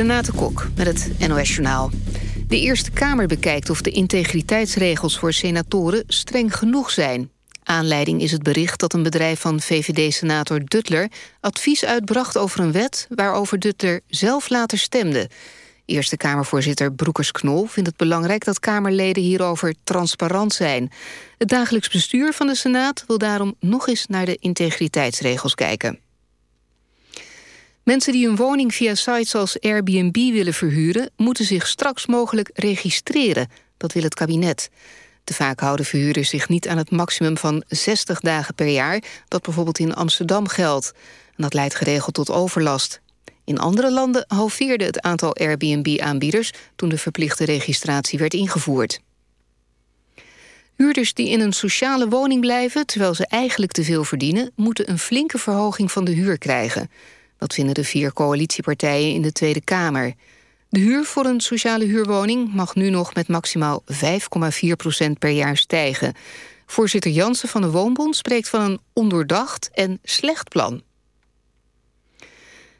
Renate Kok met het NOS Journaal. De Eerste Kamer bekijkt of de integriteitsregels voor senatoren streng genoeg zijn. Aanleiding is het bericht dat een bedrijf van VVD-senator Duttler... advies uitbracht over een wet waarover Duttler zelf later stemde. Eerste Kamervoorzitter Broekers-Knol vindt het belangrijk... dat Kamerleden hierover transparant zijn. Het dagelijks bestuur van de Senaat wil daarom nog eens naar de integriteitsregels kijken. Mensen die een woning via sites als Airbnb willen verhuren... moeten zich straks mogelijk registreren. Dat wil het kabinet. Te vaak houden verhuurders zich niet aan het maximum van 60 dagen per jaar... dat bijvoorbeeld in Amsterdam geldt. En dat leidt geregeld tot overlast. In andere landen halveerde het aantal Airbnb-aanbieders... toen de verplichte registratie werd ingevoerd. Huurders die in een sociale woning blijven... terwijl ze eigenlijk te veel verdienen... moeten een flinke verhoging van de huur krijgen... Dat vinden de vier coalitiepartijen in de Tweede Kamer. De huur voor een sociale huurwoning mag nu nog met maximaal 5,4 procent per jaar stijgen. Voorzitter Jansen van de Woonbond spreekt van een ondoordacht en slecht plan.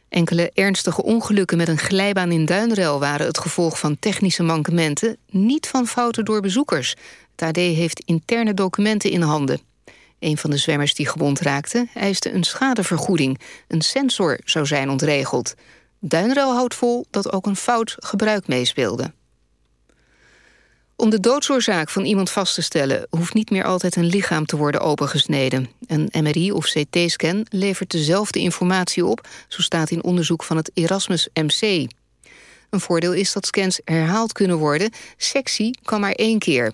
Enkele ernstige ongelukken met een glijbaan in Duinrel waren het gevolg van technische mankementen, niet van fouten door bezoekers. Het AD heeft interne documenten in handen. Een van de zwemmers die gewond raakte eiste een schadevergoeding. Een sensor zou zijn ontregeld. Duinruil houdt vol dat ook een fout gebruik meespeelde. Om de doodsoorzaak van iemand vast te stellen... hoeft niet meer altijd een lichaam te worden opengesneden. Een MRI of CT-scan levert dezelfde informatie op... zo staat in onderzoek van het Erasmus MC. Een voordeel is dat scans herhaald kunnen worden. Sectie kan maar één keer.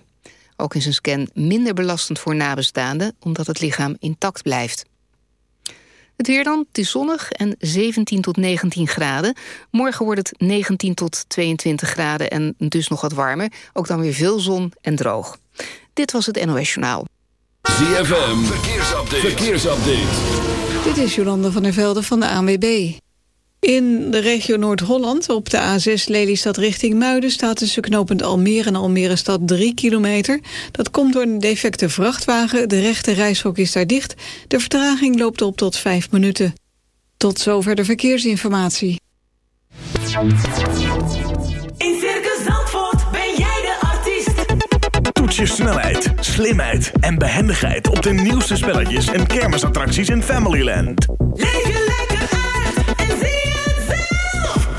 Ook is een scan minder belastend voor nabestaanden... omdat het lichaam intact blijft. Het weer dan, het is zonnig en 17 tot 19 graden. Morgen wordt het 19 tot 22 graden en dus nog wat warmer. Ook dan weer veel zon en droog. Dit was het NOS Journaal. ZFM, verkeersupdate. verkeersupdate. Dit is Jolande van der Velde van de ANWB. In de regio Noord-Holland, op de A6 Lelystad richting Muiden... staat tussen knooppunt Almere en Almere stad 3 kilometer. Dat komt door een defecte vrachtwagen. De rechte reishok is daar dicht. De vertraging loopt op tot 5 minuten. Tot zover de verkeersinformatie. In Circus Zandvoort ben jij de artiest. Toets je snelheid, slimheid en behendigheid... op de nieuwste spelletjes en kermisattracties in Familyland. Leef je lekker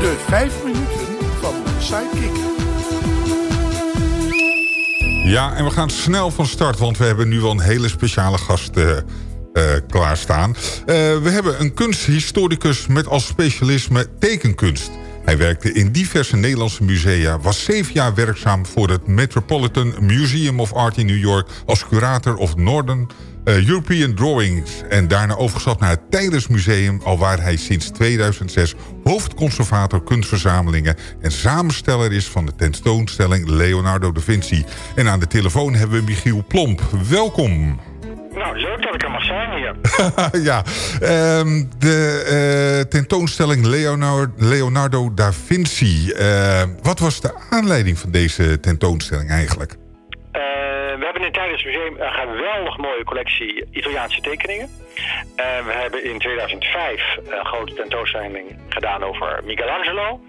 De vijf minuten van Sidekick. Ja, en we gaan snel van start, want we hebben nu wel een hele speciale gast eh, eh, klaarstaan. Eh, we hebben een kunsthistoricus met als specialisme tekenkunst. Hij werkte in diverse Nederlandse musea, was zeven jaar werkzaam voor het Metropolitan Museum of Art in New York als curator of Northern European Drawings en daarna overgestapt naar het Tijdens Museum... alwaar hij sinds 2006 hoofdconservator kunstverzamelingen... en samensteller is van de tentoonstelling Leonardo da Vinci. En aan de telefoon hebben we Michiel Plomp. Welkom. Nou, leuk dat ik er mag zijn hier. ja, ehm, de eh, tentoonstelling Leonardo, Leonardo da Vinci. Eh, wat was de aanleiding van deze tentoonstelling eigenlijk? We hebben in het museum een geweldig mooie collectie Italiaanse tekeningen. En we hebben in 2005 een grote tentoonstelling gedaan over Michelangelo.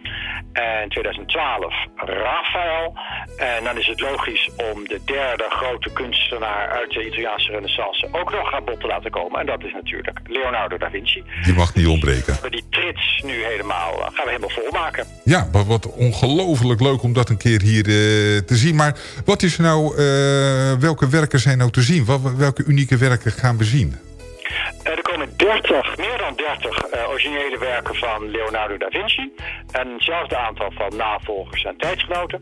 En 2012 Raphaël. En dan is het logisch om de derde grote kunstenaar uit de Italiaanse renaissance ook nog aan bod te laten komen. En dat is natuurlijk Leonardo da Vinci. Die mag niet ontbreken. We die trits nu helemaal, eh, gaan we helemaal volmaken. Ja, wat, wat ongelooflijk leuk om dat een keer hier eh, te zien. Maar wat is nou, eh, welke werken zijn nou te zien? Welke unieke werken gaan we zien? Eh, er komen 30, meer dan 30 eh, originele werken van Leonardo da Vinci. En hetzelfde aantal van navolgers en tijdgenoten.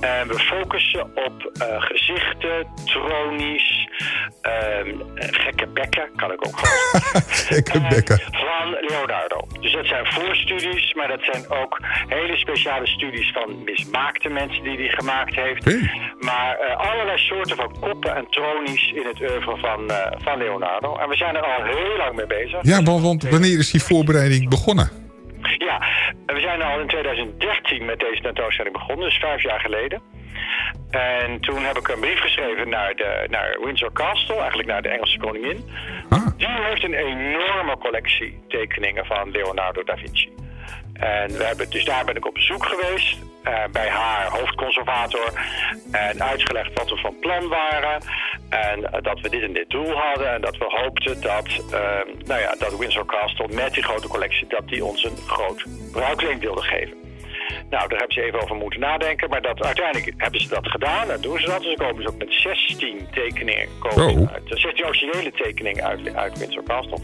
En we focussen op eh, gezichten, tronies, ehm, gekke bekken, kan ik ook gewoon Gekke bekken. van Leonardo. Dus dat zijn voorstudies, maar dat zijn ook hele speciale studies van mismaakte mensen die hij gemaakt heeft. Maar eh, allerlei soorten van koppen en tronies in het oeuvre van, eh, van Leonardo. En we zijn er al heel lang mee bezig. Ja, want, want wanneer is die voorbereiding begonnen? Ja, we zijn al in 2013 met deze tentoonstelling begonnen, dus vijf jaar geleden. En toen heb ik een brief geschreven naar, de, naar Windsor Castle, eigenlijk naar de Engelse koningin. Die heeft een enorme collectie tekeningen van Leonardo da Vinci. En we hebben, dus daar ben ik op bezoek geweest eh, bij haar hoofdconservator. En uitgelegd wat we van plan waren. En eh, dat we dit en dit doel hadden. En dat we hoopten dat, eh, nou ja, dat Windsor Castle met die grote collectie... dat die ons een groot bruikleen wilde geven. Nou, daar hebben ze even over moeten nadenken. Maar dat, uiteindelijk hebben ze dat gedaan. En doen ze dat. Dus ze komen dus ook met 16 tekeningen. Komen Oh. uit, 16 originele tekeningen uit, uit Windsor Castle.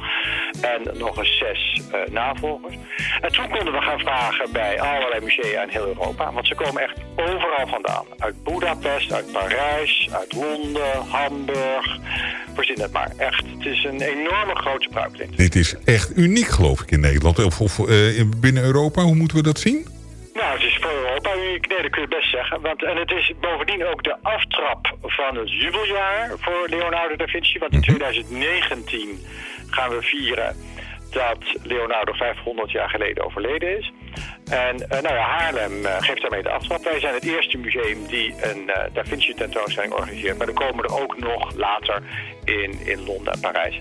En nog eens zes eh, navolgers. En toen konden we gaan vragen bij allerlei musea in heel Europa. Want ze komen echt overal vandaan. Uit Budapest, uit Parijs, uit Londen, Hamburg. Verzin het maar. Echt, het is een enorme grote bruiklint. Dit is echt uniek, geloof ik, in Nederland. Of, of eh, in- binnen Europa, hoe moeten we dat zien? Nou, het is voor Europa uniek. Nee, dat kun je best zeggen. Want, en het is bovendien ook de aftrap van het jubeljaar voor Leonardo da Vinci. Want in 2019 gaan we vieren dat Leonardo 500 jaar geleden overleden is. En eh, nou ja, Haarlem eh, geeft daarmee de aftrap. Wij zijn het eerste museum die een eh, Da Vinci tentoonstelling organiseert. Maar er komen er ook nog later in, in Londen en Parijs.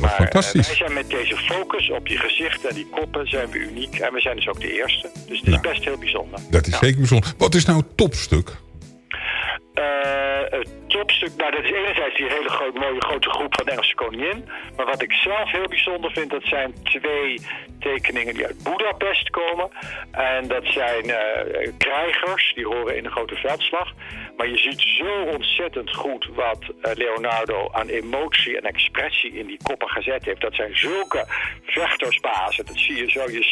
maar eh, fantastisch. wij zijn met deze focus op die gezichten en die koppen zijn we uniek. En we zijn dus ook de eerste. Dus het is best heel bijzonder. Dat is zeker bijzonder. Wat is nou het topstuk? Het topstuk, nou dat is enerzijds die hele groot, mooie grote groep van Engelse koningin. Maar wat ik zelf heel bijzonder vind, dat zijn twee tekeningen die uit Budapest komen. En dat zijn eh, krijgers, die horen in een grote veldslag. Maar je ziet zo ontzettend goed wat eh, Leonardo aan emotie en expressie in die koppen gezet heeft. Dat zijn zulke vechtersbazen. Dat zie je zo, je,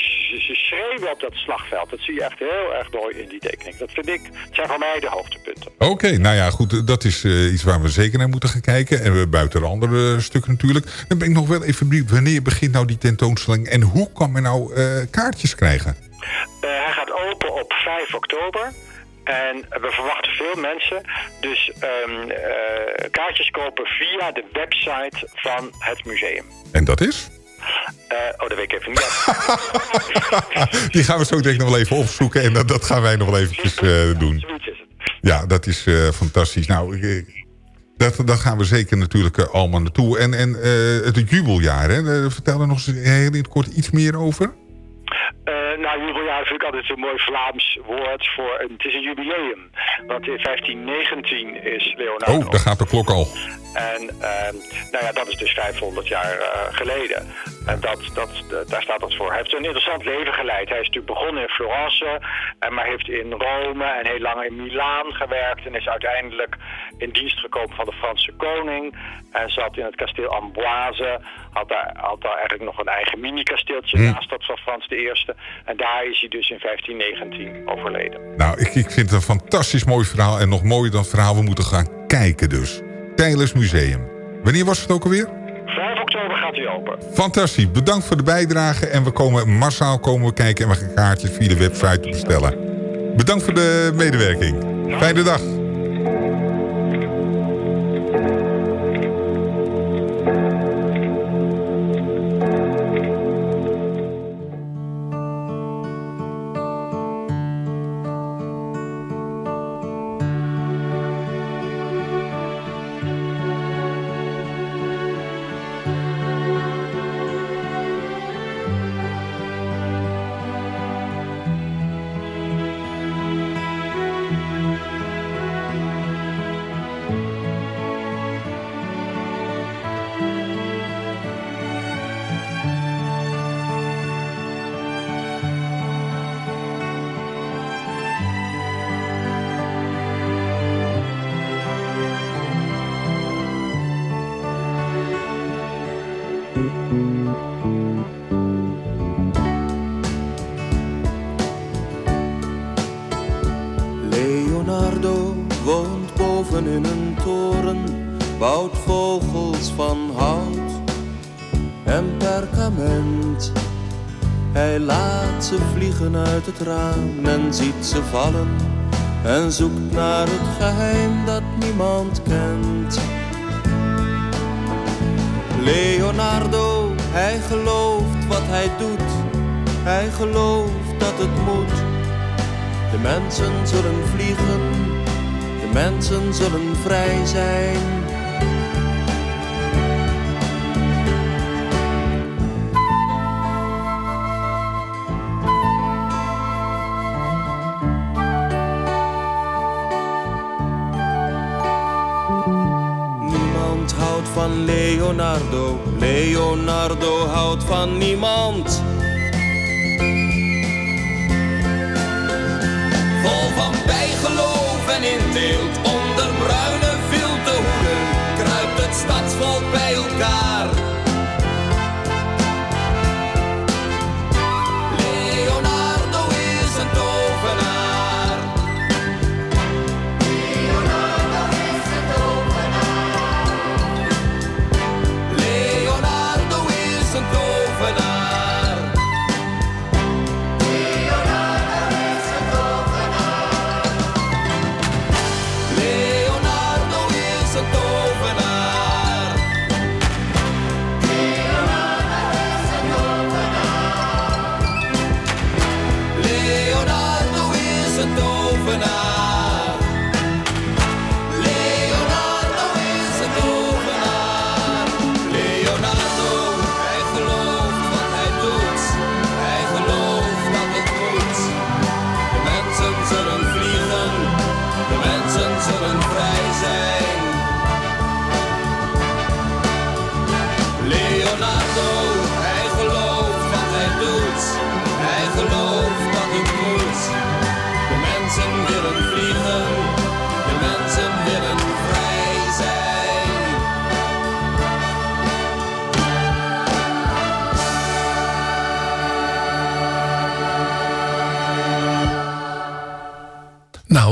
ze, schreeuwen op dat slagveld. Dat zie je echt heel erg mooi in die tekening. Dat vind ik, het zijn voor mij de hoogtepunten. Oké, nou ja, goed. eh, Dat is eh, iets waar we zeker naar moeten gaan kijken. En we buiten de andere stukken natuurlijk. Dan ben ik nog wel even benieuwd. Wanneer begint nou die tentoonstelling? En hoe kan men nou eh, kaartjes krijgen? Eh, hij gaat open op 5 oktober. En we verwachten veel mensen. Dus ehm, eh, kaartjes kopen via de website van het museum. En dat is? Eh, oh, dat weet ik even niet. Die gaan we zo direct nog wel even opzoeken. En dat, dat gaan wij nog wel eventjes eh, doen. Ja, dat is fantastisch. Nou, eh, dat, daar gaan we zeker natuurlijk allemaal naartoe. En, en het jubeljaar, hè? Vertel er nog eens heel kort iets meer over. Eh, nou, jubeljaar vind ik altijd een mooi Vlaams woord voor... Een, het is een jubileum. Want in 1519 is Leonardo... Oh, daar gaat de klok al. En ehm, nou ja, dat is dus 500 jaar eh, geleden. En dat, dat, eh, daar staat dat voor. Hij heeft een interessant leven geleid. Hij is natuurlijk begonnen in Florence, en maar heeft in Rome en heel lang in Milaan gewerkt. En is uiteindelijk in dienst gekomen van de Franse koning. En zat in het kasteel Amboise. Had daar, had daar eigenlijk nog een eigen mini-kasteeltje Hm. naast dat van Frans I. En daar is hij dus in 1519 overleden. Nou, ik, ik vind het een fantastisch mooi verhaal. En nog mooier dan het verhaal, we moeten gaan kijken dus. Museum. Wanneer was het ook alweer? 5 oktober gaat hij open. Fantastisch. Bedankt voor de bijdrage. En we komen massaal komen we kijken en we gaan kaartjes via de website bestellen. Bedankt voor de medewerking. Fijne dag. Ze vallen en zoekt naar het geheim dat niemand kent. Leonardo, hij gelooft wat hij doet, hij gelooft dat het moet. De mensen zullen vliegen, de mensen zullen vrij zijn. Leonardo, Leonardo houdt van niemand. Vol van bijgeloof en inteelt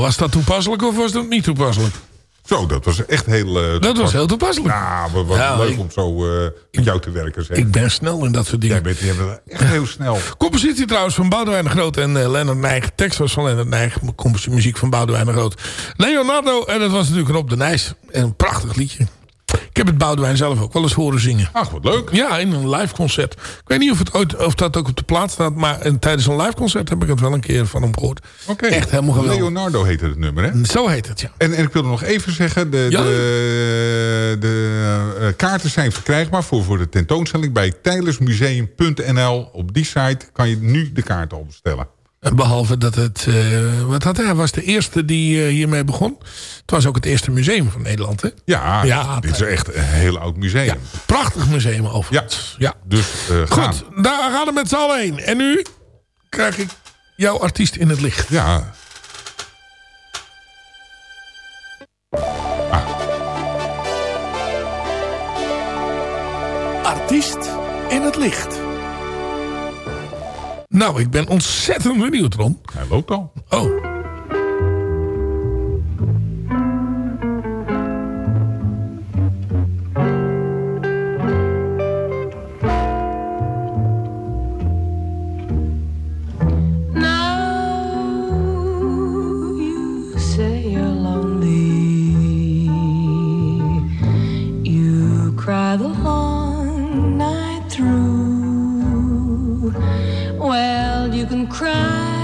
was dat toepasselijk of was dat niet toepasselijk? Zo, dat was echt heel... eh, Dat was heel toepasselijk. Ja, wat, wat Ja, leuk ik- om zo eh, met jou te werken. Zeg. Ik ben snel in dat soort dingen. Jij bent jij bent echt heel snel. Compositie trouwens van Boudewijn de Groot en uh, Lennart Nijg. Tekst was van Lennart Nijg. Compositie muziek van Boudewijn de Groot. Leonardo, en dat was natuurlijk Rob de Nijs. En een prachtig liedje. Ik heb het Boudewijn zelf ook wel eens horen zingen. Ach, wat leuk. Ja, in een live concert. Ik weet niet of, het ooit, of dat ook op de plaat staat. Maar in- tijdens een live concert heb ik het wel een keer van hem gehoord. Oké. Echt helemaal geweldig. Leonardo heette het nummer, hè? Zo heet het, ja. En, en ik wilde nog even zeggen, de, Ja? de, de eh, kaarten zijn verkrijgbaar voor, voor de tentoonstelling bij tijlersmuseum.nl. Op die site kan je nu de kaarten al bestellen. Behalve dat het... eh, wat had hij? Was de eerste die eh, hiermee begon. Het was ook het eerste museum van Nederland, hè? Ja, Ja, dit is echt een heel oud museum. Prachtig museum overigens. Ja. Dus eh, gaan. Goed, daar gaan we met z'n allen heen. En nu krijg ik jouw artiest in het licht. Ja. Artiest in het licht. Nou, ik ben ontzettend benieuwd, Ron. Hij loopt al. Oh. Cry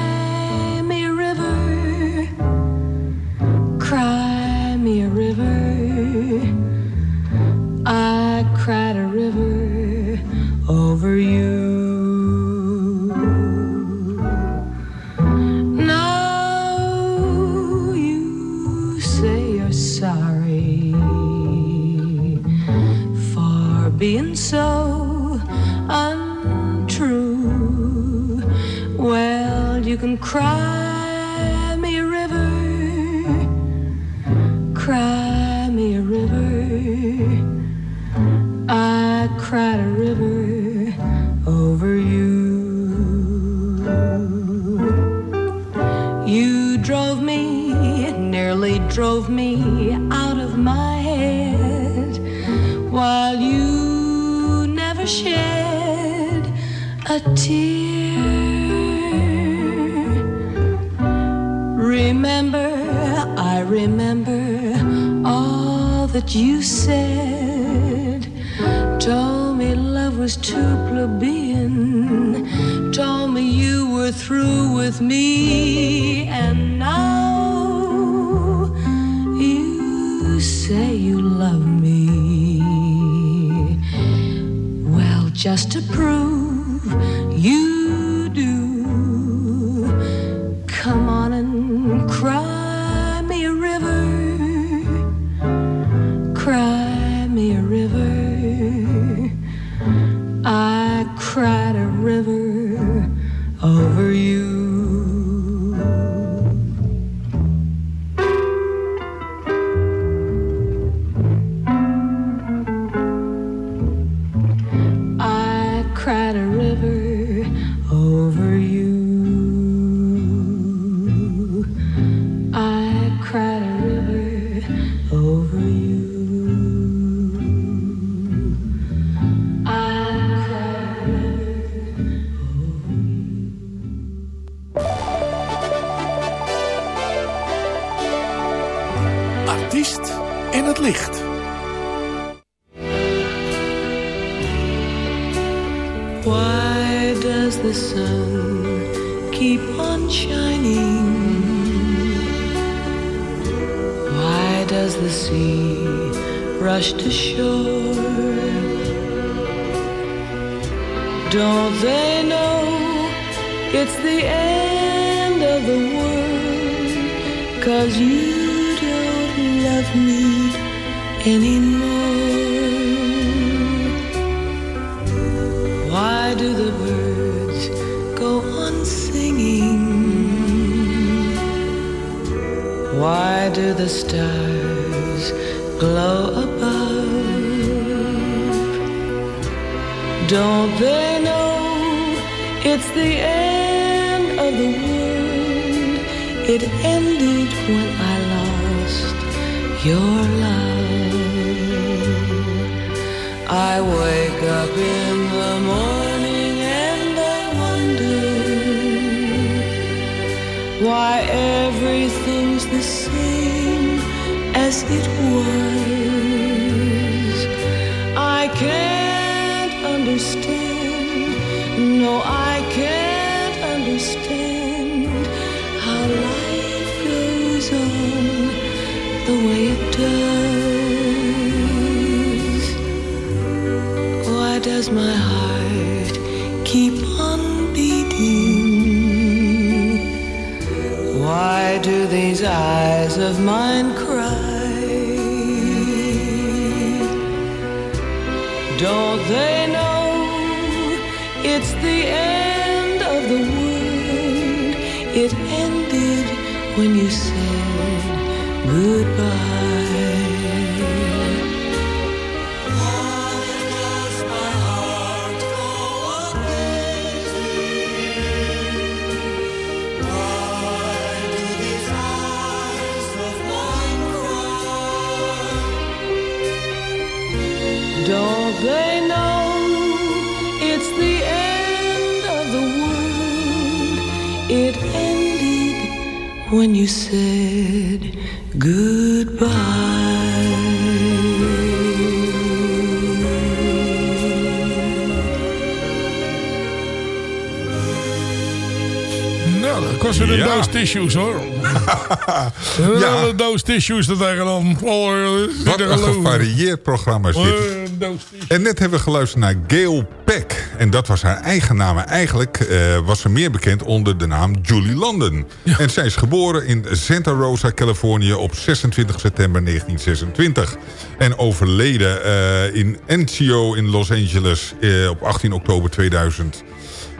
tissues hoor. Ja. doos tissues dat dan. Oh, dat is niet Wat een gevarieerd programma is dit. En net hebben we geluisterd naar Gail Peck. En dat was haar eigen naam. Eigenlijk eh, was ze meer bekend onder de naam Julie London. En zij is geboren in Santa Rosa, Californië op 26 september 1926. En overleden eh, in Encio in Los Angeles eh, op 18 oktober 2000.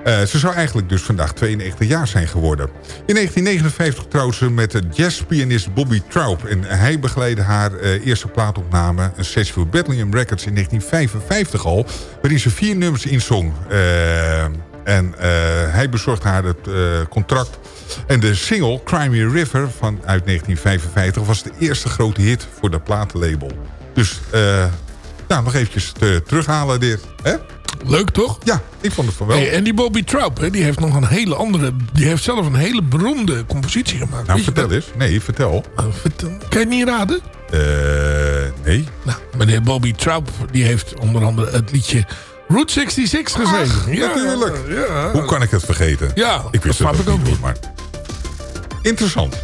Eh, ze zou eigenlijk dus vandaag 92 jaar zijn geworden. In 1959 trouwde ze met de jazzpianist Bobby Traub. En hij begeleidde haar eh, eerste plaatopname, een sessie voor Bethlehem Records in 1955 al... waarin ze vier nummers inzong. Eh En hij bezorgt haar het contract. En de single Cry Me a River van, uit 1955 was de eerste grote hit voor de platenlabel. Dus nou, nog eventjes te, terughalen dit. Hè? Leuk toch? Ja, ik vond het van wel. Hey, en die Bobby Troup, hè, die heeft nog een hele andere... Die heeft zelf een hele beroemde compositie gemaakt. nou, vertel eens. Nee, vertel. Oh, vertel. Kan je het niet raden? Eh, nee. Nou, meneer Bobby Troup, die heeft onder andere het liedje Route 66 geschreven. Ach, natuurlijk. Ja. Hoe kan ik het vergeten? Ja, ik wist dat het snap ik ook niet. Maar... Interessant.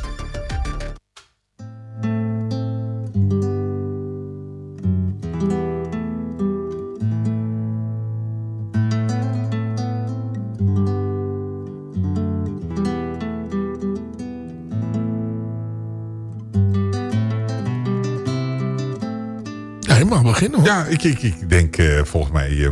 Ja, ik, ik, denk eh, volgens mij... eh,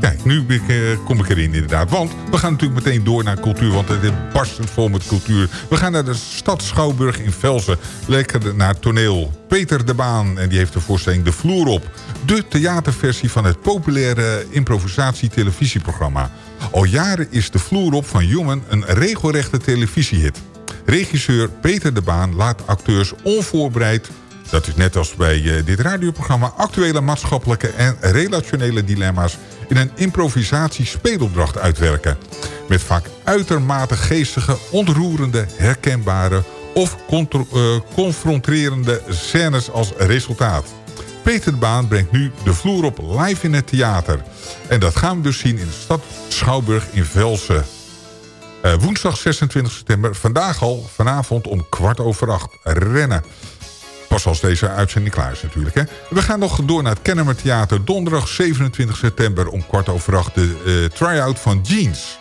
kijk, nu ik, eh, kom ik erin inderdaad. Want we gaan natuurlijk meteen door naar cultuur. Want het is barstend vol met cultuur. We gaan naar de stad Schouwburg in Velsen. Lekker naar toneel. Peter de Baan. En die heeft de voorstelling De Vloer op. De theaterversie van het populaire improvisatie-televisieprogramma. Al jaren is De Vloer op van Jongen een regelrechte televisiehit. Regisseur Peter de Baan laat acteurs onvoorbereid dat is net als bij eh, dit radioprogramma... actuele maatschappelijke en relationele dilemma's... in een improvisatie-speelopdracht uitwerken. Met vaak uitermate geestige, ontroerende, herkenbare... of eh, confronterende scènes als resultaat. Peter de Baan brengt nu de vloer op live in het theater. En dat gaan we dus zien in de stad Schouwburg in Velsen. Eh, woensdag 26 september, vandaag al, vanavond om kwart over acht. Rennen. Pas als deze uitzending klaar is natuurlijk. Hè. We gaan nog door naar het Kennemer Theater. Donderdag 27 september om kwart over acht de eh, try-out van Jeans.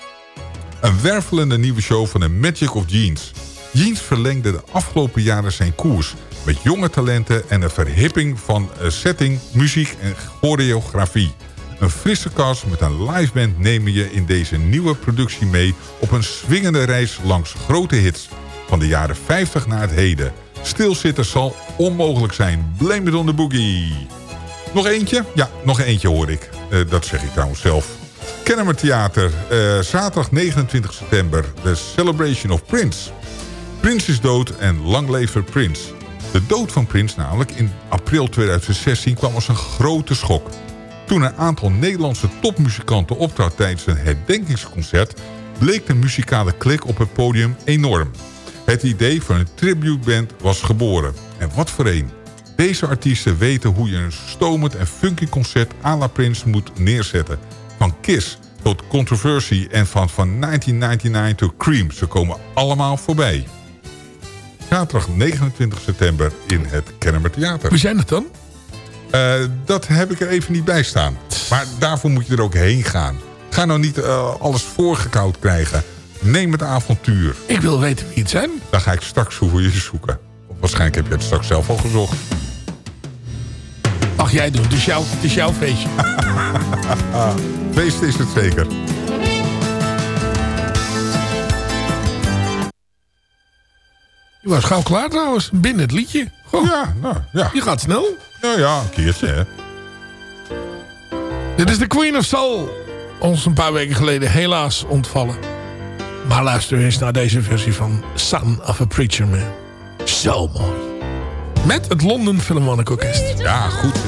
Een wervelende nieuwe show van de Magic of Jeans. Jeans verlengde de afgelopen jaren zijn koers. Met jonge talenten en een verhipping van eh, setting, muziek en choreografie. Een frisse cast met een live band nemen je in deze nieuwe productie mee... op een swingende reis langs grote hits. Van de jaren 50 naar het heden. Stilzitten zal onmogelijk zijn. Blame it on the boogie. Nog eentje? Ja, nog eentje hoor ik. Eh, dat zeg ik trouwens zelf. Kennemer Theater, eh, zaterdag 29 september. The Celebration of Prince. Prince is dood en lang leven Prince. De dood van Prince namelijk in april 2016 kwam als een grote schok. Toen een aantal Nederlandse topmuzikanten optrad tijdens een herdenkingsconcert... bleek de muzikale klik op het podium enorm. Het idee van een tributeband was geboren. En wat voor een. Deze artiesten weten hoe je een stomend en funky concert à la Prince moet neerzetten. Van Kiss tot Controversy en van, van 1999 tot Cream. Ze komen allemaal voorbij. Zaterdag 29 september in het Kennemer Theater. Wie zijn het dan? Eh, dat heb ik er even niet bij staan. Maar daarvoor moet je er ook heen gaan. Ga nou niet eh, alles voorgekoud krijgen. Neem het avontuur. Ik wil weten wie het zijn. Dan ga ik straks voor je zoeken. Of waarschijnlijk heb je het straks zelf al gezocht. Mag jij doen, het is jouw, het is jouw feestje. Feest is het zeker. Je was gauw klaar trouwens, binnen het liedje. Goh, Ja, nou ja. je gaat snel. Ja, ja, een keertje hè. Dit is de Queen of Soul. Ons een paar weken geleden helaas ontvallen. Maar luister eens naar deze versie van Son of a Preacher Man. Zo mooi. Met het London Philharmonic Orkest. Ja, goed.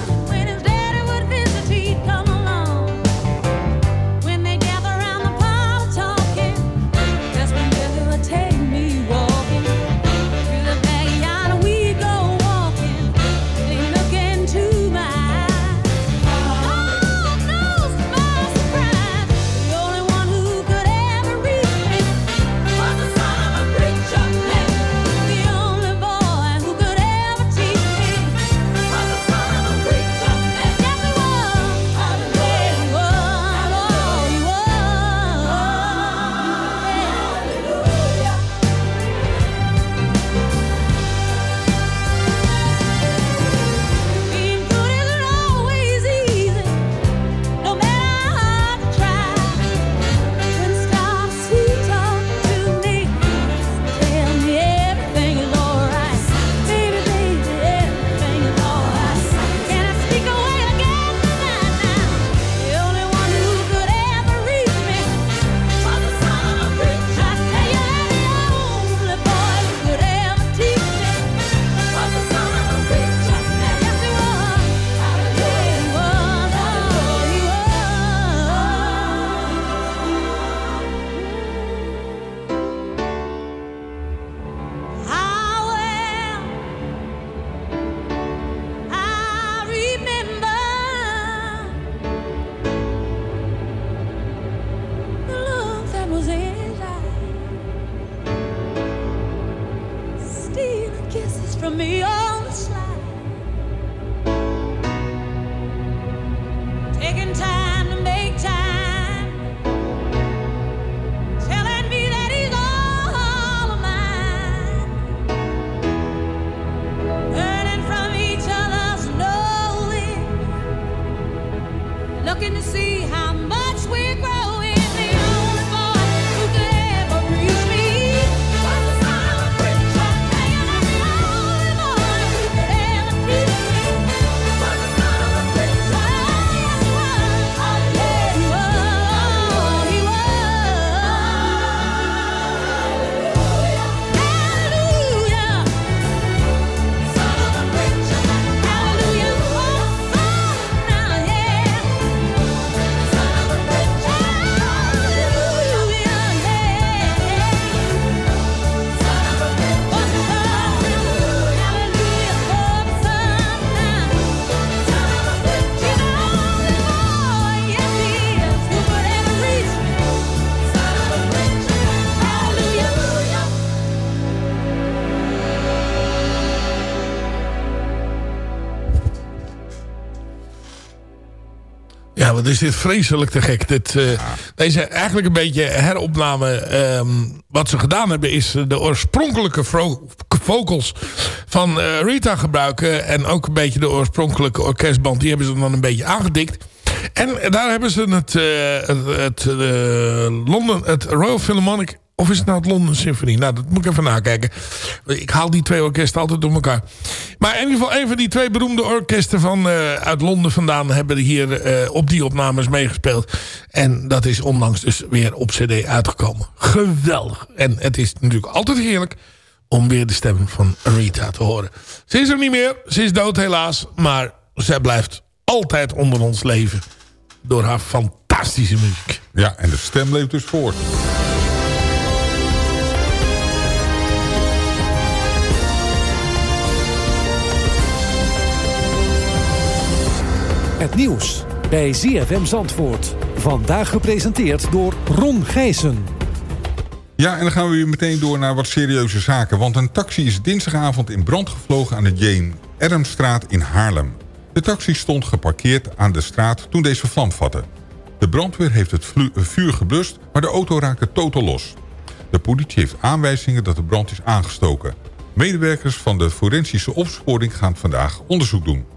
From me on the slide. Wat is dit vreselijk te gek. Dit, eh, Deze eigenlijk een beetje heropname. ehm, wat ze gedaan hebben is de oorspronkelijke vocals van eh, Rita gebruiken. En ook een beetje de oorspronkelijke orkestband. Die hebben ze dan een beetje aangedikt. En daar hebben ze het, eh, het, het, London, het Royal Philharmonic... Of is het nou het London Symphony? Nou, dat moet ik even nakijken. Ik haal die twee orkesten altijd door elkaar. Maar in ieder geval, een van die twee beroemde orkesten van, eh, uit Londen vandaan... hebben hier eh, op die opnames meegespeeld. En dat is onlangs dus weer op cd uitgekomen. Geweldig. En het is natuurlijk altijd heerlijk om weer de stem van Rita te horen. Ze is er niet meer. Ze is dood helaas. Maar zij blijft altijd onder ons leven. Door haar fantastische muziek. Ja, en de stem leeft dus voort. Het nieuws bij ZFM Zandvoort. Vandaag gepresenteerd door Ron Gijssen. Ja, en dan gaan we weer meteen door naar wat serieuze zaken. Want een taxi is dinsdagavond in brand gevlogen aan de Jane Ermstraat in Haarlem. De taxi stond geparkeerd aan de straat toen deze vlam vatte. De brandweer heeft het vlu- vuur geblust, maar de auto raakte totaal los. De politie heeft aanwijzingen dat de brand is aangestoken. Medewerkers van de forensische opsporing gaan vandaag onderzoek doen.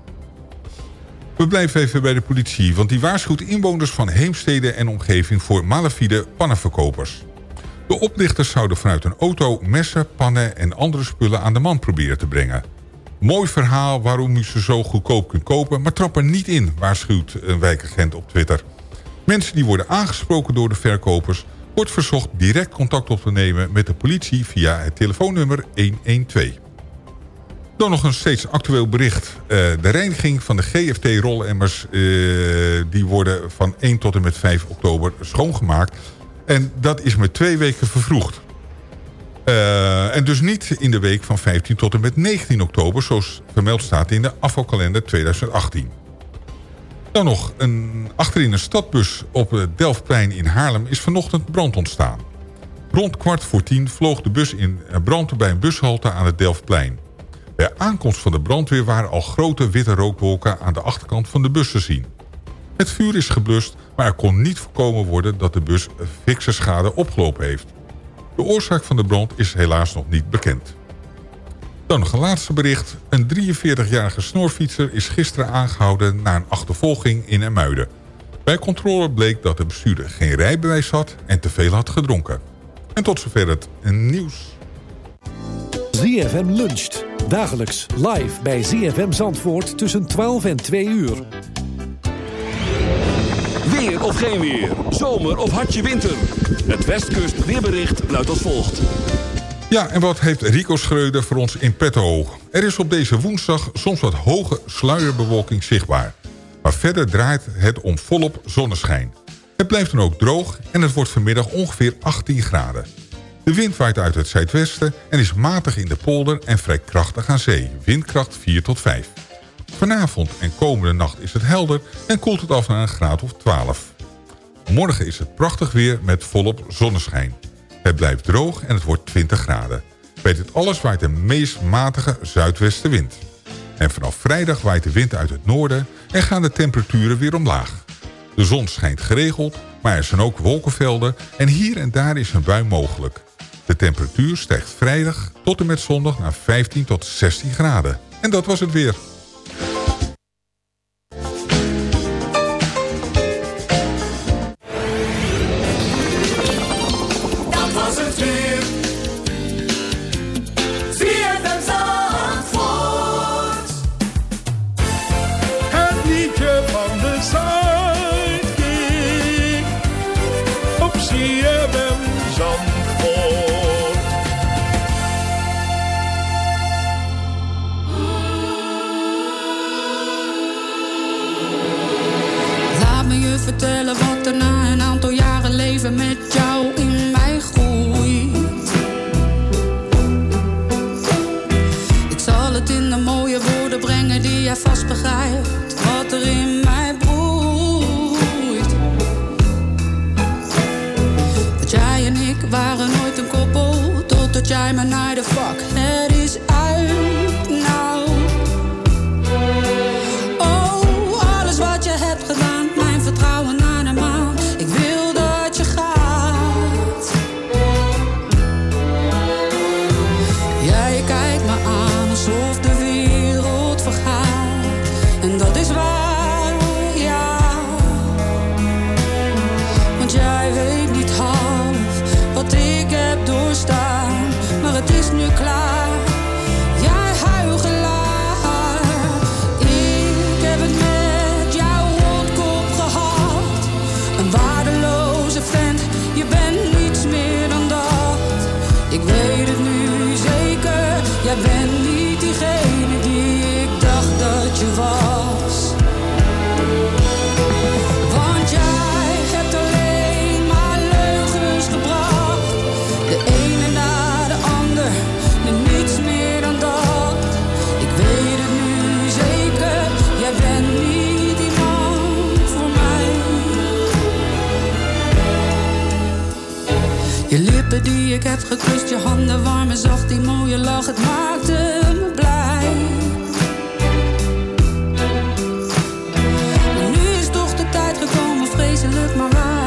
We blijven even bij de politie, want die waarschuwt inwoners van Heemstede en omgeving voor malafide pannenverkopers. De oplichters zouden vanuit een auto messen, pannen en andere spullen aan de man proberen te brengen. Mooi verhaal waarom u ze zo goedkoop kunt kopen, maar trap er niet in, waarschuwt een wijkagent op Twitter. Mensen die worden aangesproken door de verkopers... wordt verzocht direct contact op te nemen met de politie via het telefoonnummer 112. Dan nog een steeds actueel bericht. Eh, de reiniging van de GFT-rolemmers... eh, die worden van 1 tot en met 5 oktober schoongemaakt. En dat is met twee weken vervroegd. Eh, en dus niet in de week van 15 tot en met 19 oktober... zoals vermeld staat in de afvalkalender 2018. Dan nog, een, achterin een stadbus op het Delftplein in Haarlem... is vanochtend brand ontstaan. Rond kwart voor tien vloog de bus in brand bij een bushalte aan het Delftplein. Bij aankomst van de brandweer waren al grote witte rookwolken... aan de achterkant van de bus te zien. Het vuur is geblust, maar er kon niet voorkomen worden... dat de bus fikse schade opgelopen heeft. De oorzaak van de brand is helaas nog niet bekend. Dan nog een laatste bericht. Een 43-jarige snorfietser is gisteren aangehouden... na een achtervolging in Emuiden. Bij controle bleek dat de bestuurder geen rijbewijs had... en te veel had gedronken. En tot zover het nieuws. ZFM luncht. Dagelijks live bij ZFM Zandvoort tussen 12 en 2 uur. Weer of geen weer. Zomer of hartje winter. Het Westkust weerbericht luidt als volgt. Ja, en wat heeft Rico Schreuder voor ons in petto? Er is op deze woensdag soms wat hoge sluierbewolking zichtbaar. Maar verder draait het om volop zonneschijn. Het blijft dan ook droog en het wordt vanmiddag ongeveer 18 graden. De wind waait uit het zuidwesten en is matig in de polder en vrij krachtig aan zee. Windkracht 4 tot 5. Vanavond en komende nacht is het helder en koelt het af naar een graad of 12. Morgen is het prachtig weer met volop zonneschijn. Het blijft droog en het wordt 20 graden. Bij dit alles waait de meest matige zuidwestenwind. En vanaf vrijdag waait de wind uit het noorden en gaan de temperaturen weer omlaag. De zon schijnt geregeld, maar er zijn ook wolkenvelden en hier en daar is een bui mogelijk. De temperatuur stijgt vrijdag tot en met zondag naar 15 tot 16 graden. En dat was het weer. She is. I'm a night of fuck. die ik heb gekust, je handen warm en zacht, die mooie lach, het maakte me blij. Nu is toch de tijd gekomen, vreselijk maar waar.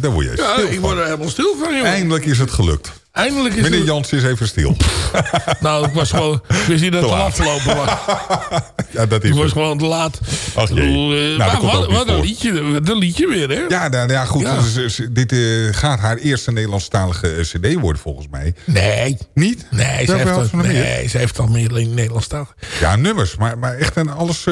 Daar word je even Ja, stil ik word er helemaal stil van, joh. Eindelijk is het gelukt. Eindelijk is Meneer. Jans is even stil. Nou, ik was gewoon... Ik wist niet dat het Te te laat. afgelopen was. Ja, dat is Ik was het. gewoon te laat. Ach, jee. eh, Nou, wat, wat een liedje, wat een liedje weer, hè? Ja, nou, ja goed. Ja. dus, dus, dit eh, gaat haar eerste Nederlandstalige eh, cd worden, volgens mij. Nee. Niet? Nee, ze heeft, al, nee ze heeft al meer in Nederlands staan. Ja, nummers. Maar, maar echt en alles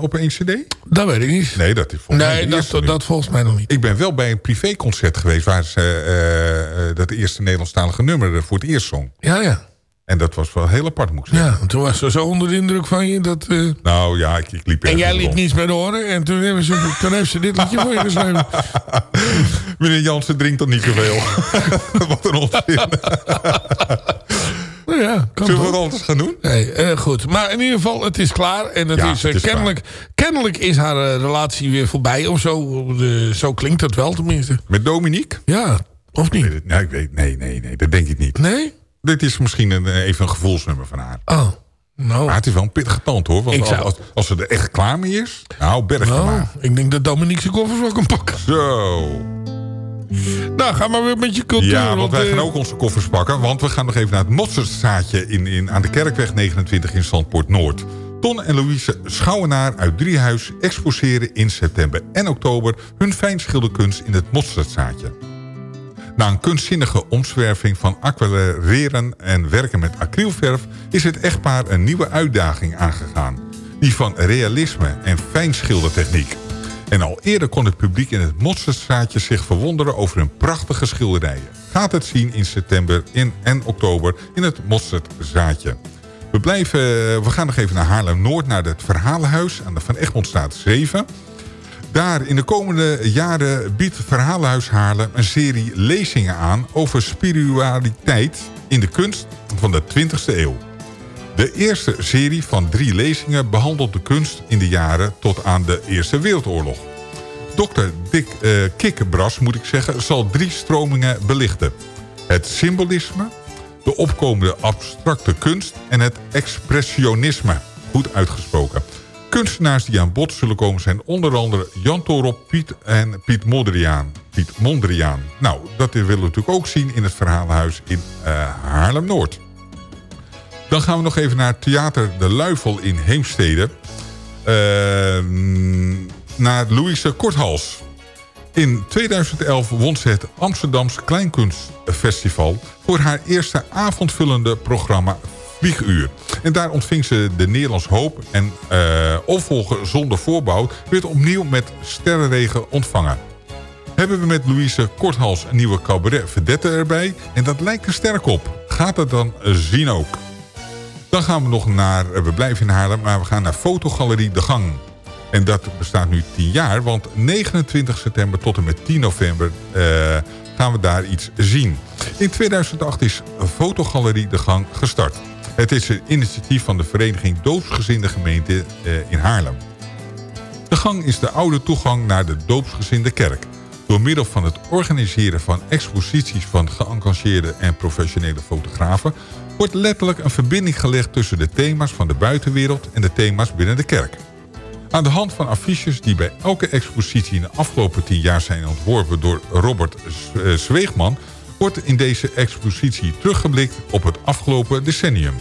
op één cd? Dat weet ik niet. Nee, dat is volgens mij Nee, dat, dat volgens mij nog niet. Ik ben wel bij een privéconcert geweest... waar ze dat eerste Nederlandstalige nummer eh, voor het eerst zong. Ja, ja. En dat was wel heel apart, moet ik zeggen. Ja, en toen was ze zo onder de indruk van je dat... eh, Nou ja, ik, ik liep en jij liet niets meer horen. En toen, hebben ze, toen heeft ze dit liedje voor je geschreven. Meneer Jansen drinkt toch niet zoveel? Wat een onzin. Nou ja, kan Zullen we wat anders gaan doen? Nee, eh, goed. Maar in ieder geval, het is klaar. En het Ja, is, het is kennelijk, kennelijk is haar relatie weer voorbij of zo. Zo klinkt het wel tenminste. Met Dominique? Ja, of niet? Nee, ik weet, nee, nee, nee, dat denk ik niet. Nee? Dit is misschien een, eh, even een gevoelsnummer van haar. Oh, nou. Maar het is wel een pittige tand hoor. Want zou- als, als ze er echt klaar mee is, nou, berg Nou, maar. ik denk dat Dominique zijn koffers wel kan pakken. Zo. Nou, ga maar weer met je cultuur. Ja, want wij eh, gaan ook onze koffers pakken. Want we gaan nog even naar het Mosterdzaadje in, in, aan de Kerkweg 29 in Zandpoort Noord. Ton en Louise Schouwenaar uit Driehuis exposeren in september en oktober... hun fijnschilderkunst in het Mosterdzaadje. Na een kunstzinnige omzwerving van aquarelleren en werken met acrylverf... is het echtpaar een nieuwe uitdaging aangegaan. Die van realisme en fijnschildertechniek. En al eerder kon het publiek in het Mosterdstraatje zich verwonderen over hun prachtige schilderijen. Gaat het zien in september en oktober in het Mosterdzaadje. We, blijven, we gaan nog even naar Haarlem-Noord, naar het Verhalenhuis aan de Van Egmondstraat 7. Daar in de komende jaren biedt Verhalenhuis Haarlem een serie lezingen aan... over spiritualiteit in de kunst van de 20e eeuw. De eerste serie van drie lezingen behandelt de kunst in de jaren tot aan de Eerste Wereldoorlog. Dr. Dick eh moet ik zeggen, zal drie stromingen belichten. Het symbolisme, de opkomende abstracte kunst en het expressionisme. Goed uitgesproken. Kunstenaars die aan bod zullen komen zijn onder andere Jan Torop, Piet en Piet Mondriaan. Piet Mondriaan. Nou, dat willen we natuurlijk ook zien in het Verhalenhuis in eh, Haarlem-Noord. Dan gaan we nog even naar Theater De Luifel in Heemstede. Ehm, naar Louise Korthals. In 2011 won ze het Amsterdams Kleinkunstfestival... voor haar eerste avondvullende programma En daar ontving ze de Nederlands Hoop... en eh, opvolger Zonder Voorbouw werd opnieuw met sterrenregen ontvangen. Hebben we met Louise Korthals nieuwe cabaret verdette erbij... en dat lijkt er sterk op. Gaat het dan zien ook. Dan gaan we nog naar, we blijven in Haarlem, maar we gaan naar Fotogalerie De Gang. En dat bestaat nu 10 jaar, want 29 september tot en met 10 november eh, gaan we daar iets zien. In 2008 is Fotogalerie De Gang gestart. Het is een initiatief van de vereniging Doopsgezinde Gemeente eh, in Haarlem. De gang is de oude toegang naar de doopsgezinde kerk. Door middel van het organiseren van exposities van geëngageerde en professionele fotografen... wordt letterlijk een verbinding gelegd tussen de thema's van de buitenwereld en de thema's binnen de kerk. Aan de hand van affiches die bij elke expositie in de afgelopen tien jaar zijn ontworpen door Robert eh, Zweegman... wordt in deze expositie teruggeblikt op het afgelopen decennium.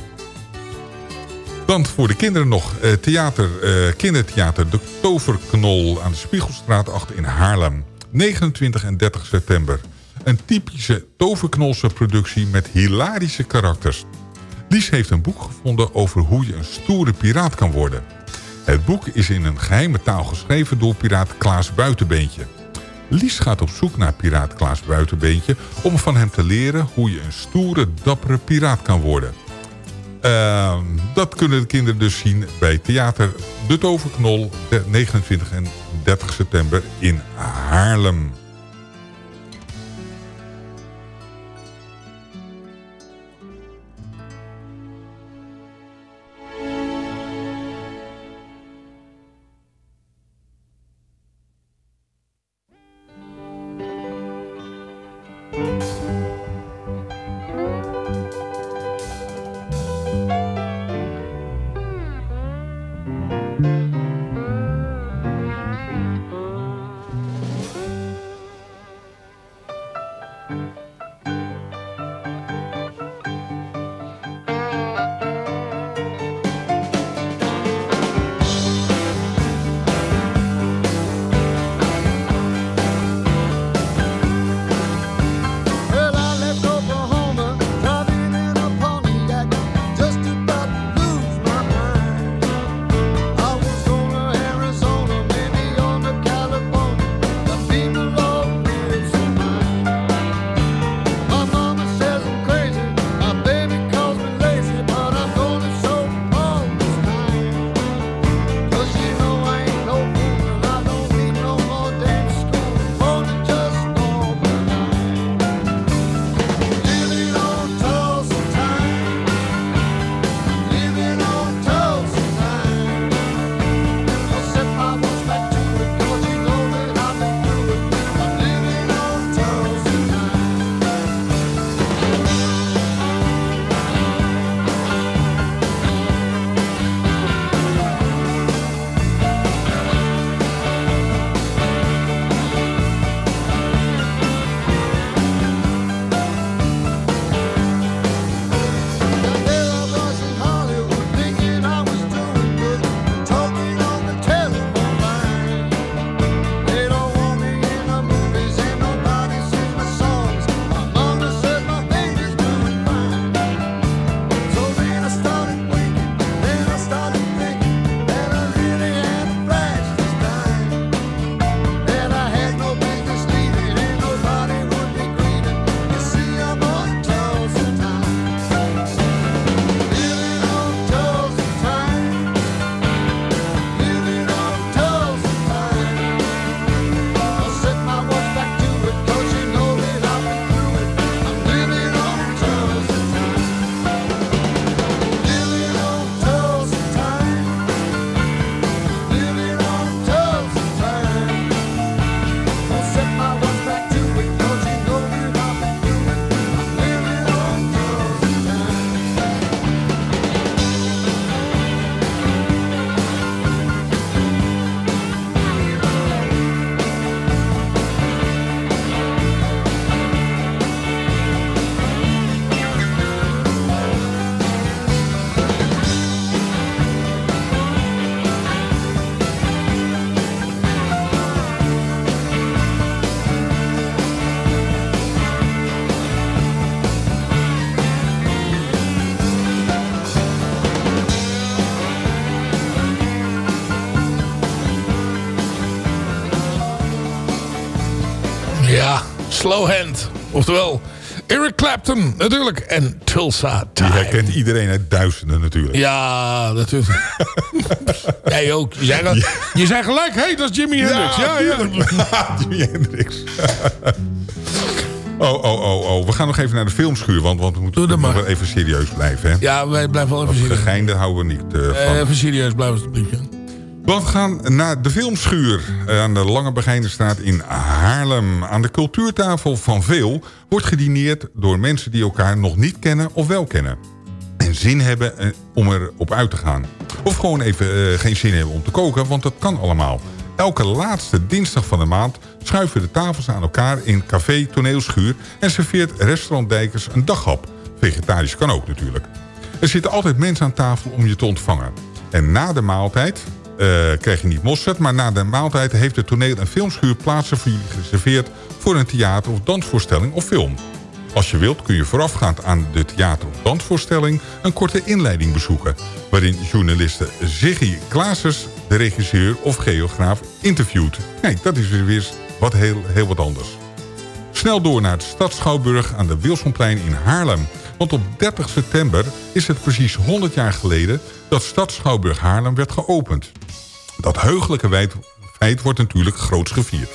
Dan voor de kinderen nog eh, theater, eh, kindertheater De Toverknol aan de Spiegelstraat 8 in Haarlem. 29 en 30 september. Een typische toverknolse productie met hilarische karakters. Lies heeft een boek gevonden over hoe je een stoere piraat kan worden. Het boek is in een geheime taal geschreven door piraat Klaas Buitenbeentje. Lies gaat op zoek naar piraat Klaas Buitenbeentje... om van hem te leren hoe je een stoere, dappere piraat kan worden. Ehm, dat kunnen de kinderen dus zien bij Theater De Toverknol... de 29 en 30 september in Haarlem. Oftewel, Eric Clapton natuurlijk. En Tulsa Die Time. herkent iedereen uit duizenden natuurlijk. Ja, natuurlijk. Jij ook. Je zei, je zei gelijk, hé, hey, dat is Jimi Hendrix. Ja, ja. Jimi Hendrix. Oh, oh, oh, oh. We gaan nog even naar de filmschuur, want, want we moeten nog wel even serieus blijven. Hè? Ja, wij blijven wel even serieus. gegein, daar houden we niet eh, van. Eh, even serieus blijven alsjeblieft. We gaan naar de filmschuur eh, aan de Lange Begijnenstraat in Haarlem. Aan de cultuurtafel van Veel wordt gedineerd door mensen die elkaar nog niet kennen of wel kennen. En zin hebben eh, om erop uit te gaan. Of gewoon even eh, geen zin hebben om te koken, want dat kan allemaal. Elke laatste dinsdag van de maand schuiven de tafels aan elkaar in Café Toneelschuur... en serveert restaurant Dijkers een daghap. Vegetarisch kan ook natuurlijk. Er zitten altijd mensen aan tafel om je te ontvangen. En na de maaltijd eh, krijg je niet mosterd... maar na de maaltijd heeft de toneel- en filmschuur plaatsen voor jullie gereserveerd... voor een theater- of dansvoorstelling of film. Als je wilt kun je voorafgaand aan de theater- of dansvoorstelling... een korte inleiding bezoeken... waarin journaliste Ziggy Klaasers de regisseur of geograaf interviewt. Kijk, dat is weer weer wat heel, heel wat anders. Snel door naar het Stadschouwburg aan de Wilsonplein in Haarlem. Want op 30 september is het precies 100 jaar geleden... dat Stadschouwburg Haarlem werd geopend. Dat heugelijke feit wordt natuurlijk groots gevierd.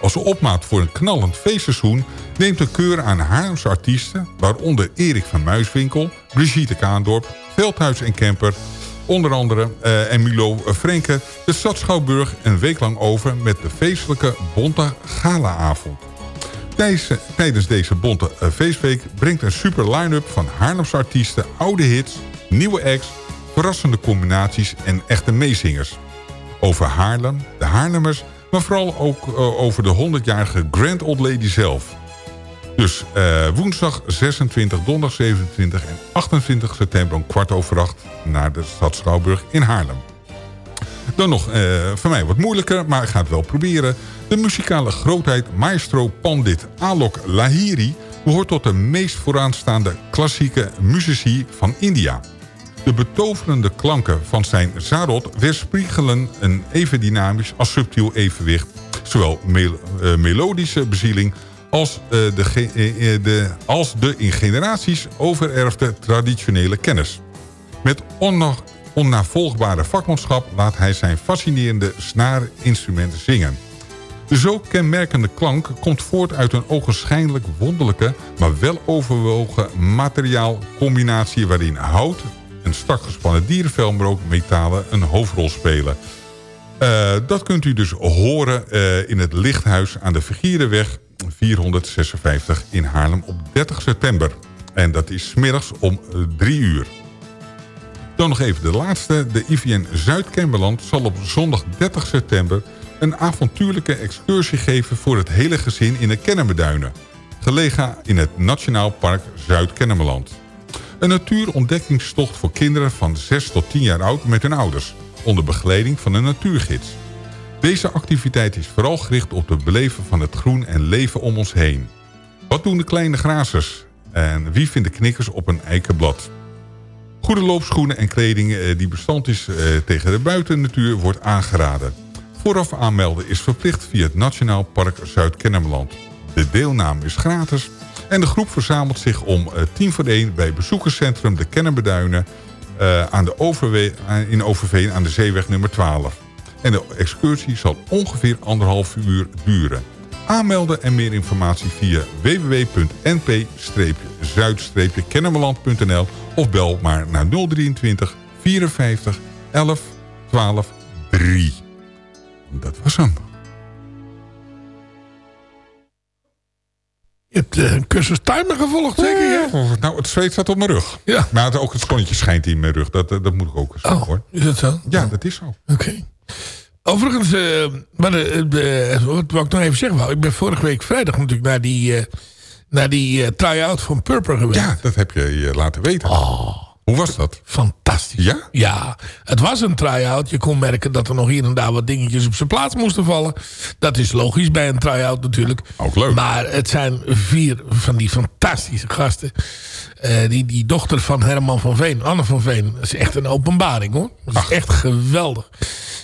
Als opmaat voor een knallend feestseizoen... neemt de keur aan Haarlemse artiesten... waaronder Erik van Muiswinkel, Brigitte Kaandorp... Veldhuis en Kemper... onder andere eh, en Frenke... de Stadschouwburg een week lang over... met de feestelijke Bonte Galaavond. Deze, tijdens deze bonte eh, feestweek brengt een super line-up van Haarlemse artiesten... oude hits, nieuwe acts, verrassende combinaties en echte meezingers. Over Haarlem, de Haarlemmers... maar vooral ook eh, over de 100-jarige Grand Old Lady zelf. Dus eh, woensdag 26, donderdag 27 en 28 september... om kwart over acht naar de stad Schouwburg in Haarlem. Dan nog, eh, voor mij wat moeilijker, maar ik ga het wel proberen. De muzikale grootheid maestro Pandit Alok Lahiri... behoort tot de meest vooraanstaande klassieke muzici van India. De betoverende klanken van zijn zarot weerspiegelen een even dynamisch als subtiel evenwicht. Zowel eh, melodische bezieling als, eh, de, de, als de in generaties overerfde traditionele kennis. Met onna- onnavolgbare vakmanschap laat hij zijn fascinerende snaarinstrumenten zingen. De zo kenmerkende klank komt voort uit een ogenschijnlijk wonderlijke... maar wel overwogen materiaalcombinatie waarin hout... een strak gespannen dierenvel, maar ook metalen een hoofdrol spelen. Eh, dat kunt u dus horen eh, in het Lichthuis aan de Vergierenweg 456 in Haarlem op 30 september. En dat is 's middags om 3 uur. Dan nog even de laatste. De IVN Zuid-Kemmerland zal op zondag 30 september... een avontuurlijke excursie geven voor het hele gezin in de Kennemerduinen. Gelegen in het Nationaal Park Zuid-Kennemerland. Een natuurontdekkingstocht voor kinderen van 6 tot 10 jaar oud met hun ouders. Onder begeleiding van een natuurgids. Deze activiteit is vooral gericht op het beleven van het groen en leven om ons heen. Wat doen de kleine grazers? En wie vindt de knikkers op een eikenblad? Goede loopschoenen en kleding eh, die bestand is eh, tegen de buitennatuur wordt aangeraden. Vooraf aanmelden is verplicht via het Nationaal Park Zuid-Kennemerland. De deelname is gratis en de groep verzamelt zich om eh, tien voor één bij bezoekerscentrum de Kennemerduinen aan de in Overveen aan de zeeweg nummer 12. En de excursie zal ongeveer anderhalf uur duren. Aanmelden en meer informatie via www.np-zuid-kennemerland.nl of bel maar naar 023 54 11 12 3. Dat was hem. Je hebt eh, een cursus timer gevolgd, zeker? Ja? Nou, het zweet staat op mijn rug. Ja. Maar het- ook het zonnetje schijnt in mijn rug. Dat, dat, dat moet ik ook eens zeggen, hoor. Is dat zo? Ja, dat is zo. Oké. Overigens, eh, maar wat wou ik nog even zeggen? Ik ben vorige week vrijdag natuurlijk naar die, eh, naar die eh, try-out van Purper geweest. Ja, dat heb je je laten weten. Hoe was dat? Fantastisch. Ja? Ja, het was een try-out. Je kon merken dat er nog hier en daar wat dingetjes op zijn plaats moesten vallen. Dat is logisch bij een try-out natuurlijk. Ook leuk. Maar het zijn vier van die fantastische gasten. Eh, die, die dochter van Herman van Veen, Anne van Veen. Dat is echt een openbaring hoor. Dat is echt geweldig.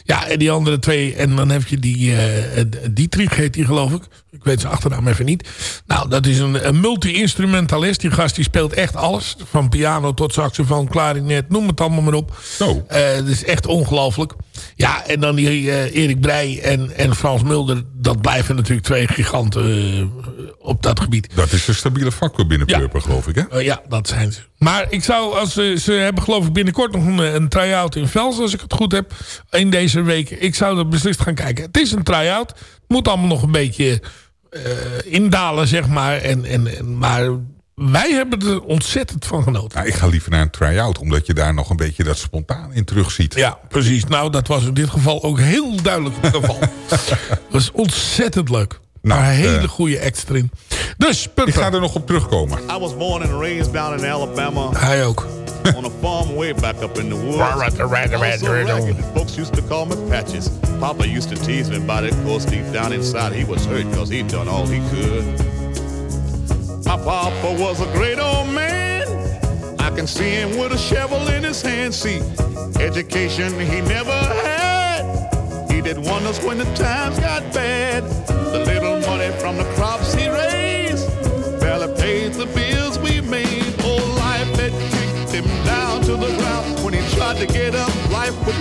Ja, en die andere twee. En dan heb je die eh Dietrich heet die geloof ik. Ik weet zijn achternaam even niet. Nou, dat is een, een multi-instrumentalist. Die gast die speelt echt alles. Van piano tot saxofoon, klarinet, noem het allemaal maar op. Zo. Eh, dat is echt ongelooflijk. Ja, en dan die Erik Breij en, en Frans Mulder. Dat blijven natuurlijk twee giganten op dat gebied. Dat is een stabiele factor binnen Ja. Purper, geloof ik, hè? Eh, ja, dat zijn ze. Maar ik zou, als ze, ze hebben geloof ik binnenkort nog een, een try-out in Vels, als ik het goed heb, in deze week. Ik zou er beslist gaan kijken. Het is een try-out. Het moet allemaal nog een beetje eh, indalen, zeg maar. En, en, en, maar wij hebben er ontzettend van genoten. Ja, ik ga liever naar een try-out, omdat je daar nog een beetje dat spontaan in terugziet. Ja, precies. Nou, dat was in dit geval ook heel duidelijk het geval. dat was ontzettend leuk. Nou, maar hele eh, goede acts erin. Dus, Ik ga er nog op terugkomen. I was born and raised down in Alabama Hij ook. on a farm way back up in the woods. Folks used to call me Patches. Papa used to tease me about it, cause deep down inside he was hurt cause he'd done all he could. My papa was a great old man. I can see him with a shovel in his hand. See, education he never had. He did wonders when the times got bad. The little money from the crops he raised barely paid the bills we made. Oh, life had kicked him down to the ground. When he tried to get up, life would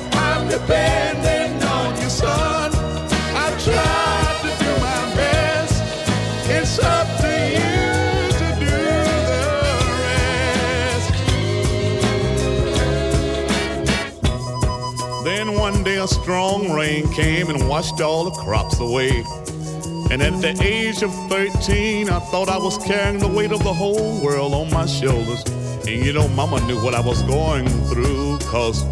depending on you, son. I've tried to do my best. It's up to you to do the rest. Then one day a strong rain came and washed all the crops away. And at the age of 13, I thought I was carrying the weight of the whole world on my shoulders. And you know, Mama knew what I was going through, cause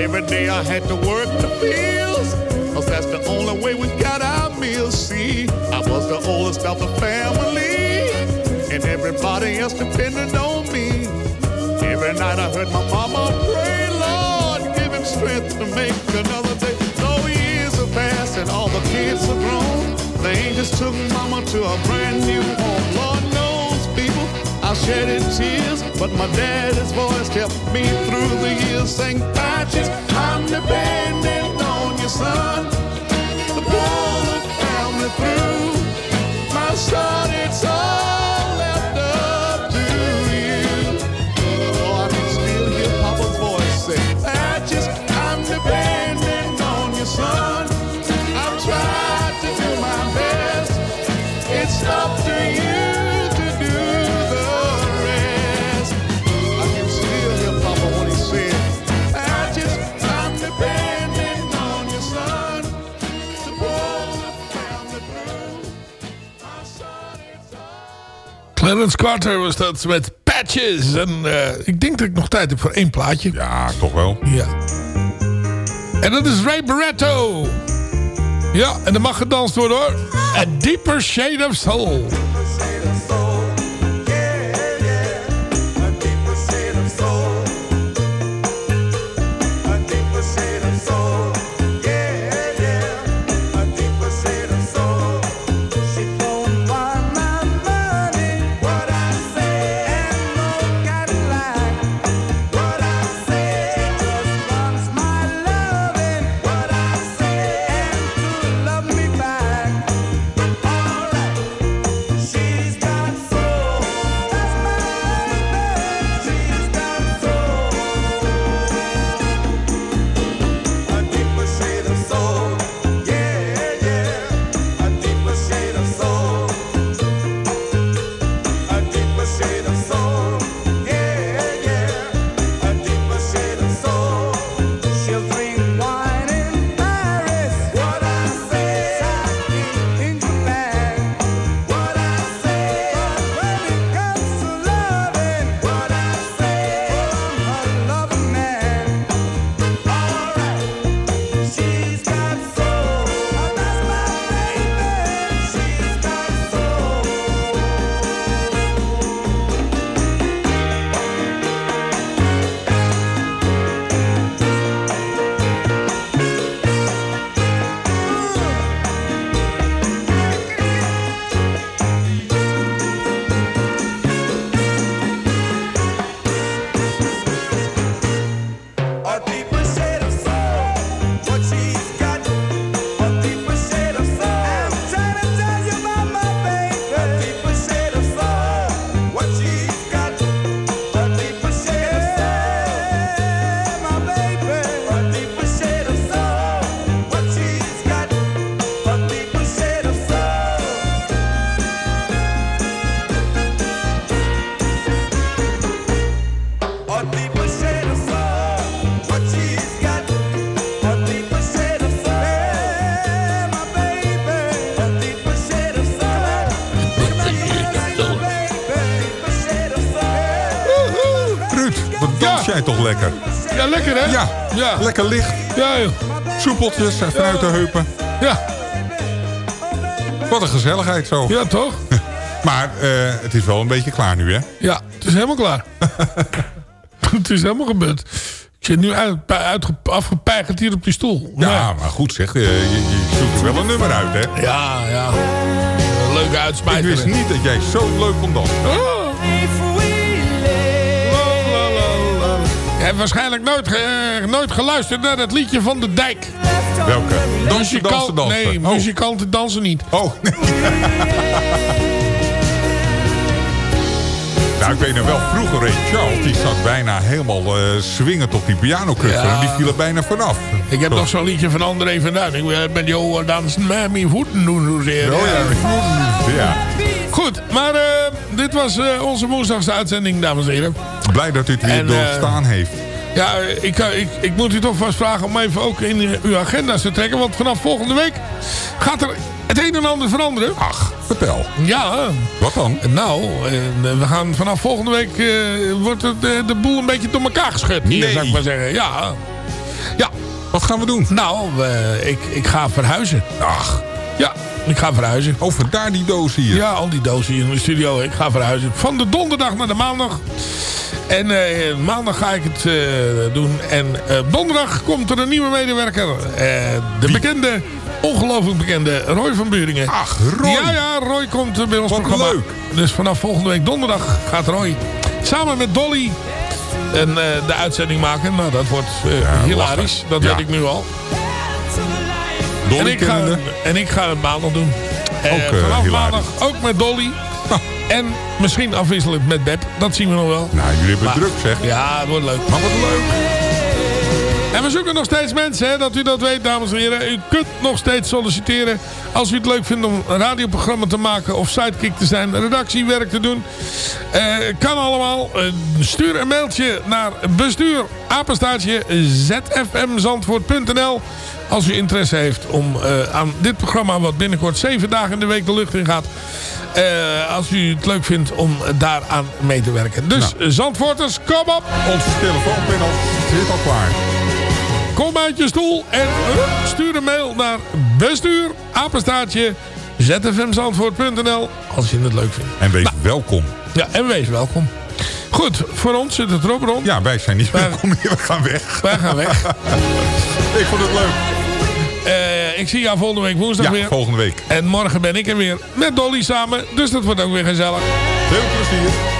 every day I had to work the fields. Cause that's the only way we got our meals. See, I was the oldest of the family, and everybody else depended on me. Every night I heard my mama pray, Lord, give him strength to make another day. Though years have passed and all the kids are grown, the angels took mama to a brand new home. Shedded tears, but my daddy's voice kept me through the years. Saying, Patches, I'm depending on your son to pull the family through. My son, it's all all Clarence Carter was dat met Patches. En eh, ik denk dat ik nog tijd heb voor één plaatje. Ja, toch wel. Ja. En dat is Ray Barretto. Ja, en er mag gedanst worden hoor. A Deeper Shade of Soul. Ja, Ja. lekker licht. Ja, joh. Soepeltjes en vanuit de heupen. Ja. Wat een gezelligheid zo. Ja, toch? Maar eh, het is wel een beetje klaar nu, hè? Ja, het is helemaal klaar. het is helemaal gebeurd. Ik zit nu uit, uit, afgepeigerd hier op die stoel. Ja, maar goed zeg. Je, je, je zoekt er wel een nummer uit, hè? Ja, ja. Leuke Ik uitsmijter. wist niet dat jij zo leuk kon dansen. Je waarschijnlijk nooit, ge- nooit geluisterd naar dat liedje van de dijk. Welke? Dansen, dansen, dansen. Nee, Oh. muzikanten dansen niet. Oh. Nou, ik weet nog wel, vroeger Ray Charles, die zat bijna helemaal eh swingend op die pianokussen. Ja. En die viel er bijna vanaf. Ik heb Toch? nog zo'n liedje van André van Duin. Ik wil met jou dansen met mijn voeten doen zozeer. Oh ja. ja. Goed, maar eh, dit was eh, onze woensdagse uitzending, dames en heren. Blij dat u het weer En, eh, doorstaan heeft. Ja, ik, eh, ik, ik moet u toch vast vragen om even ook in uw agenda's te trekken. Want vanaf volgende week gaat er het een en ander veranderen. Ach, vertel. Ja. Wat dan? Nou, we gaan vanaf volgende week wordt het, eh, de boel een beetje door elkaar geschud. Hier, Nee. zou ik maar zeggen. Ja. Ja. Wat gaan we doen? Nou, ik, ik ga verhuizen. Ach. Ja, ik ga verhuizen. Over daar die doos hier. Ja, al die dozen hier in de studio. Ik ga verhuizen. Van de donderdag naar de maandag. En eh, maandag ga ik het eh, doen. En eh, donderdag komt er een nieuwe medewerker. De bekende, ongelooflijk bekende Roy van Buringen. Ach, Roy. Ja, ja, Roy komt bij ons Wat programma. leuk. Dus vanaf volgende week donderdag gaat Roy samen met Dolly en, de uitzending maken. Nou, dat wordt hilarisch. lachen. Dat Ja. weet ik nu al. Dolly en, ik ga, en ik ga het maandag doen. Eh, Ook, eh, vanaf hilarisch. maandag ook met Dolly. En misschien afwisselend met Beb. Dat zien we nog wel. Nou, jullie hebben Maar- druk zeg. Ja, het wordt leuk. Maar wat leuk. En we zoeken nog steeds mensen, hè, dat u dat weet, dames en heren. U kunt nog steeds solliciteren. Als u het leuk vindt om een radioprogramma te maken of sidekick te zijn, redactiewerk te doen. Eh, kan allemaal. Stuur een mailtje naar bestuur apenstaartje zfmzandvoort.nl als u interesse heeft om eh, aan dit programma, wat binnenkort zeven dagen in de week de lucht in gaat. eh, als u het leuk vindt om daaraan mee te werken. Dus Nou. Zandvoorters, kom op! Onze telefoonpanel zit al klaar. Kom uit je stoel en stuur een mail naar bestuur, apenstaartje, zfmzandvoort.nl als je het leuk vindt. En wees Nou. welkom. Ja, en wees welkom. Goed, voor ons zit het erop rond. Ja, wij zijn niet Wij- welkom hier. We gaan weg. Wij gaan weg. Ik vond het leuk. Ik zie jou volgende week woensdag Ja, weer. volgende week. En morgen ben ik er weer met Dolly samen. Dus dat wordt ook weer gezellig. Veel plezier.